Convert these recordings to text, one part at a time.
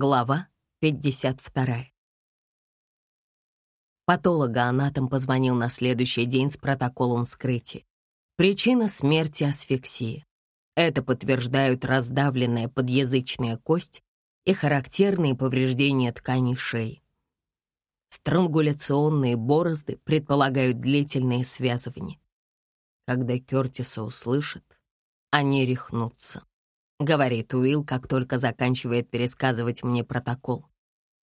Глава 52. Патологоанатом позвонил на следующий день с протоколом вскрытия. Причина смерти — асфиксия. Это подтверждают раздавленная подъязычная кость и характерные повреждения тканей шеи. Странгуляционные борозды предполагают длительные связывания. Когда Кертиса услышат, они рехнутся. — говорит Уилл, как только заканчивает пересказывать мне протокол.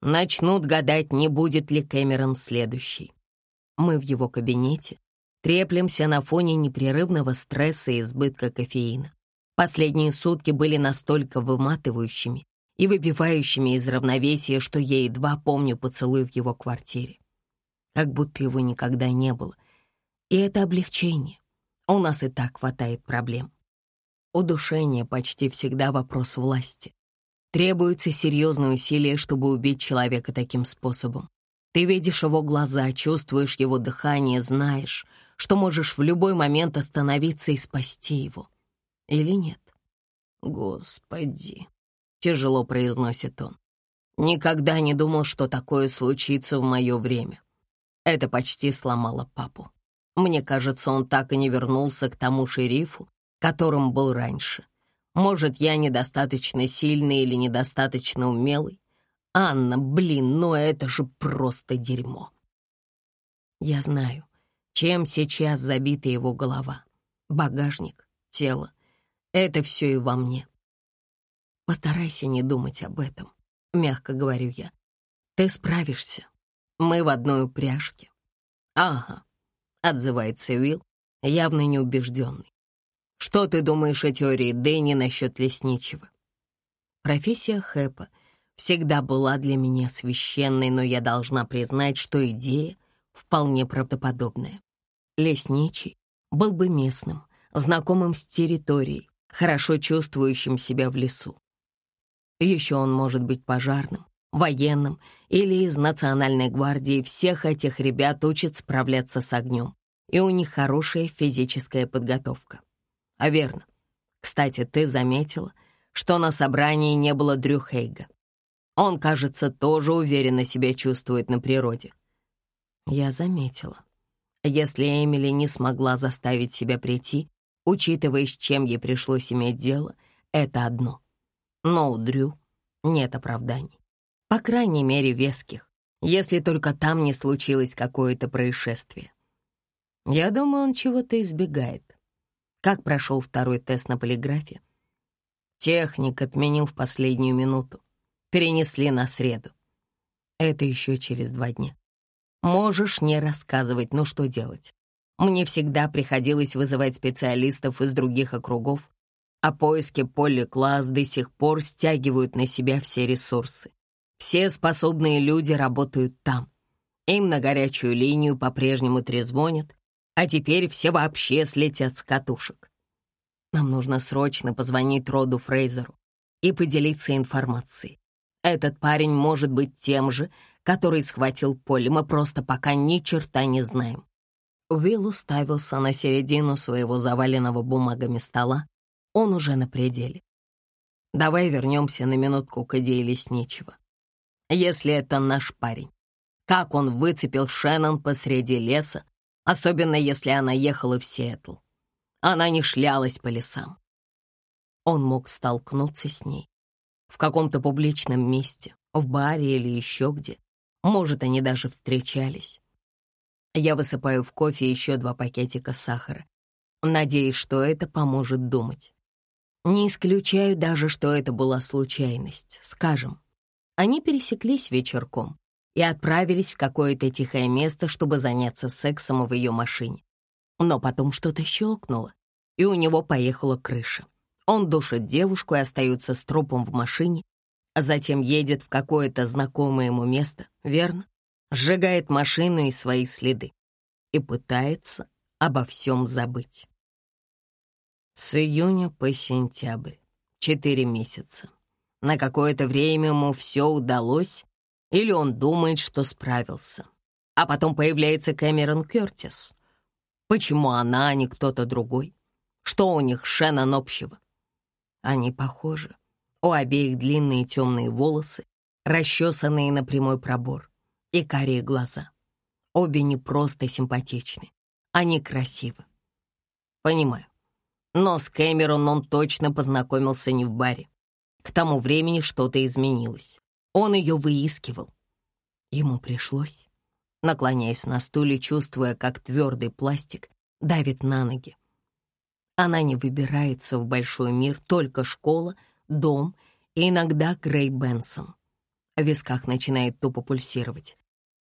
Начнут гадать, не будет ли Кэмерон следующий. Мы в его кабинете треплемся на фоне непрерывного стресса и избытка кофеина. Последние сутки были настолько выматывающими и выбивающими из равновесия, что я едва помню поцелуй в его квартире. Как будто его никогда не было. И это облегчение. У нас и так хватает проблем. Удушение почти всегда вопрос власти. Требуется серьезные усилия, чтобы убить человека таким способом. Ты видишь его глаза, чувствуешь его дыхание, знаешь, что можешь в любой момент остановиться и спасти его. Или нет? Господи, тяжело произносит он. Никогда не думал, что такое случится в мое время. Это почти сломало папу. Мне кажется, он так и не вернулся к тому шерифу, которым был раньше. Может, я недостаточно сильный или недостаточно умелый? Анна, блин, ну это же просто дерьмо. Я знаю, чем сейчас забита его голова. Багажник, тело. Это все и во мне. Постарайся не думать об этом, мягко говорю я. Ты справишься. Мы в одной упряжке. Ага, отзывается Уилл, явно неубежденный. Что ты думаешь о теории Дэнни насчет лесничего? Профессия Хэпа всегда была для меня священной, но я должна признать, что идея вполне правдоподобная. Лесничий был бы местным, знакомым с территорией, хорошо чувствующим себя в лесу. Еще он может быть пожарным, военным или из Национальной гвардии. Всех этих ребят учат справляться с огнем, и у них хорошая физическая подготовка. А верно. Кстати, ты заметила, что на собрании не было Дрю Хейга. Он, кажется, тоже уверенно себя чувствует на природе. Я заметила. Если Эмили не смогла заставить себя прийти, учитывая, с чем ей пришлось иметь дело, это одно. Но у Дрю нет оправданий. По крайней мере, веских, если только там не случилось какое-то происшествие. Я думаю, он чего-то избегает. Как прошел второй тест на полиграфе? Техник отменил в последнюю минуту. Перенесли на среду. Это еще через два дня. Можешь не рассказывать, но что делать? Мне всегда приходилось вызывать специалистов из других округов, а поиски поликласс до сих пор стягивают на себя все ресурсы. Все способные люди работают там. Им на горячую линию по-прежнему трезвонят, а теперь все вообще слетят с катушек. Нам нужно срочно позвонить Роду Фрейзеру и поделиться информацией. Этот парень может быть тем же, который схватил Поле. Мы просто пока ни черта не знаем. Уилл уставился на середину своего заваленного бумагами стола. Он уже на пределе. Давай вернемся на минутку к идее лесничего. Если это наш парень, как он выцепил Шеннон посреди леса особенно если она ехала в Сиэтл. Она не шлялась по лесам. Он мог столкнуться с ней в каком-то публичном месте, в баре или еще где. Может, они даже встречались. Я высыпаю в кофе еще два пакетика сахара, надеясь, что это поможет думать. Не исключаю даже, что это была случайность. Скажем, они пересеклись вечерком, и отправились в какое-то тихое место, чтобы заняться сексом в ее машине. Но потом что-то щелкнуло, и у него поехала крыша. Он душит девушку и остается с трупом в машине, а затем едет в какое-то знакомое ему место, верно? Сжигает машину и свои следы и пытается обо всем забыть. С июня по сентябрь, четыре месяца. На какое-то время ему все удалось, или он думает, что справился. А потом появляется Кэмерон Кёртис. Почему она, а не кто-то другой? Что у них Шеннон общего? Они похожи. У обеих длинные темные волосы расчесанные на прямой пробор, и карие глаза. Обе не просто симпатичны, они красивы. Понимаю. Но с Кэмерон он точно познакомился не в баре. К тому времени что-то изменилось. Он ее выискивал. Ему пришлось, наклоняясь на стуле, чувствуя, как твердый пластик давит на ноги. Она не выбирается в большой мир, только школа, дом и иногда Грей Бенсон. В висках начинает тупо пульсировать.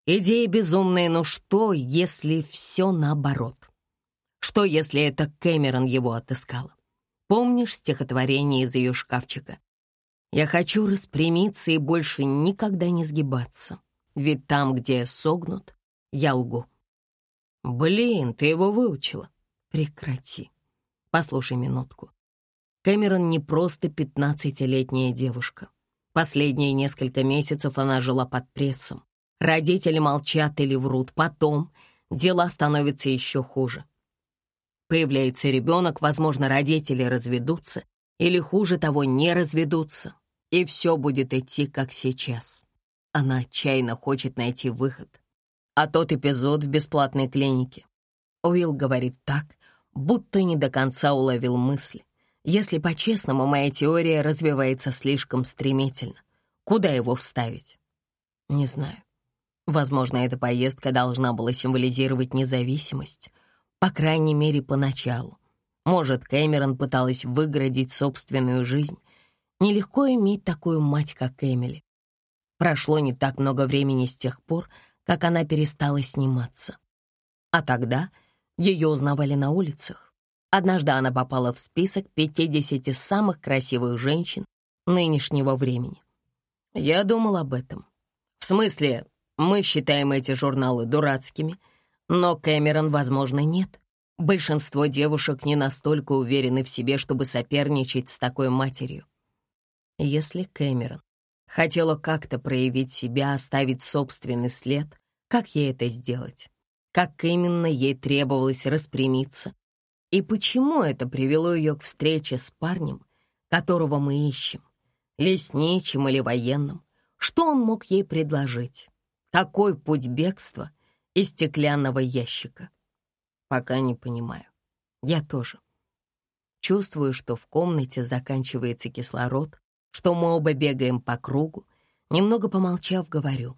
Идея безумная, но что, если все наоборот? Что, если это Кэмерон его отыскала? Помнишь стихотворение из ее шкафчика? Я хочу распрямиться и больше никогда не сгибаться. Ведь там, где я согнут, я лгу. Блин, ты его выучила. Прекрати. Послушай минутку. Кэмерон не просто пятнадцатилетняя девушка. Последние несколько месяцев она жила под прессом. Родители молчат или врут. Потом дела становятся еще хуже. Появляется ребенок, возможно, родители разведутся, или хуже того, не разведутся и все будет идти, как сейчас. Она отчаянно хочет найти выход. А тот эпизод в бесплатной клинике. Уилл говорит так, будто не до конца уловил мысли. Если по-честному, моя теория развивается слишком стремительно. Куда его вставить? Не знаю. Возможно, эта поездка должна была символизировать независимость. По крайней мере, поначалу. Может, Кэмерон пыталась выградить собственную жизнь, Нелегко иметь такую мать, как Эмили. Прошло не так много времени с тех пор, как она перестала сниматься. А тогда ее узнавали на улицах. Однажды она попала в список 50 самых красивых женщин нынешнего времени. Я думал об этом. В смысле, мы считаем эти журналы дурацкими, но Кэмерон, возможно, нет. Большинство девушек не настолько уверены в себе, чтобы соперничать с такой матерью. Если Кэмерон хотела как-то проявить себя, оставить собственный след, как ей это сделать? Как именно ей требовалось распрямиться? И почему это привело ее к встрече с парнем, которого мы ищем? Лесничим или военным? Что он мог ей предложить? Такой путь бегства из стеклянного ящика? Пока не понимаю. Я тоже. Чувствую, что в комнате заканчивается кислород, что мы оба бегаем по кругу. Немного помолчав, говорю.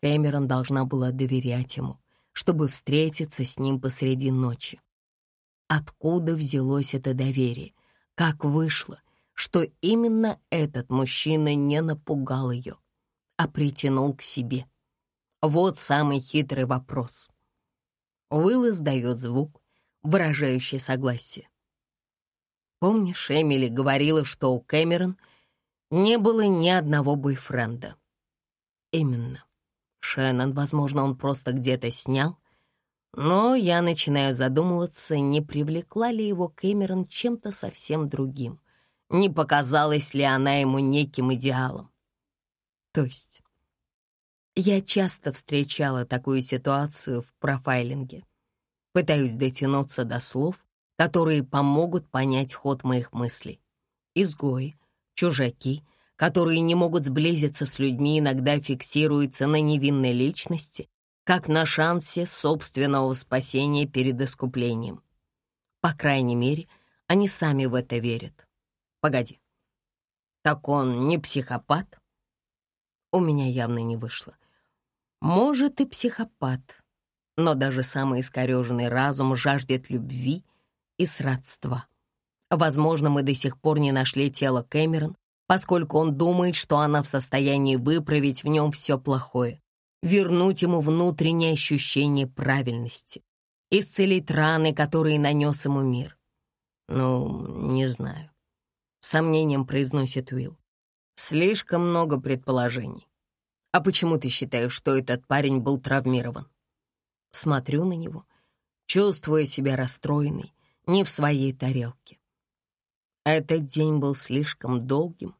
Кэмерон должна была доверять ему, чтобы встретиться с ним посреди ночи. Откуда взялось это доверие? Как вышло, что именно этот мужчина не напугал ее, а притянул к себе? Вот самый хитрый вопрос. Уилл издает звук, выражающий согласие. Помнишь, Эмили говорила, что у Кэмерон — не было ни одного бойфренда. Именно. Шеннон, возможно, он просто где-то снял, но я начинаю задумываться, не привлекла ли его Кэмерон чем-то совсем другим, не показалась ли она ему неким идеалом. То есть я часто встречала такую ситуацию в профайлинге. Пытаюсь дотянуться до слов, которые помогут понять ход моих мыслей. Изгои, Чужаки, которые не могут сблизиться с людьми, иногда фиксируются на невинной личности, как на шансе собственного спасения перед искуплением. По крайней мере, они сами в это верят. Погоди, так он не психопат? У меня явно не вышло. Может, и психопат, но даже самый искореженный разум жаждет любви и сродства. Возможно, мы до сих пор не нашли тело Кэмерон, поскольку он думает, что она в состоянии выправить в нем все плохое, вернуть ему внутреннее ощущение правильности, исцелить раны, которые нанес ему мир. Ну, не знаю. сомнением произносит Уилл. Слишком много предположений. А почему ты считаешь, что этот парень был травмирован? Смотрю на него, чувствуя себя расстроенной, не в своей тарелке. Этот день был слишком долгим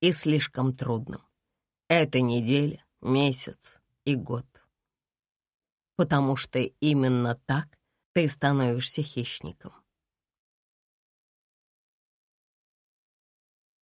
и слишком трудным. Это неделя, месяц и год. Потому что именно так ты становишься хищником.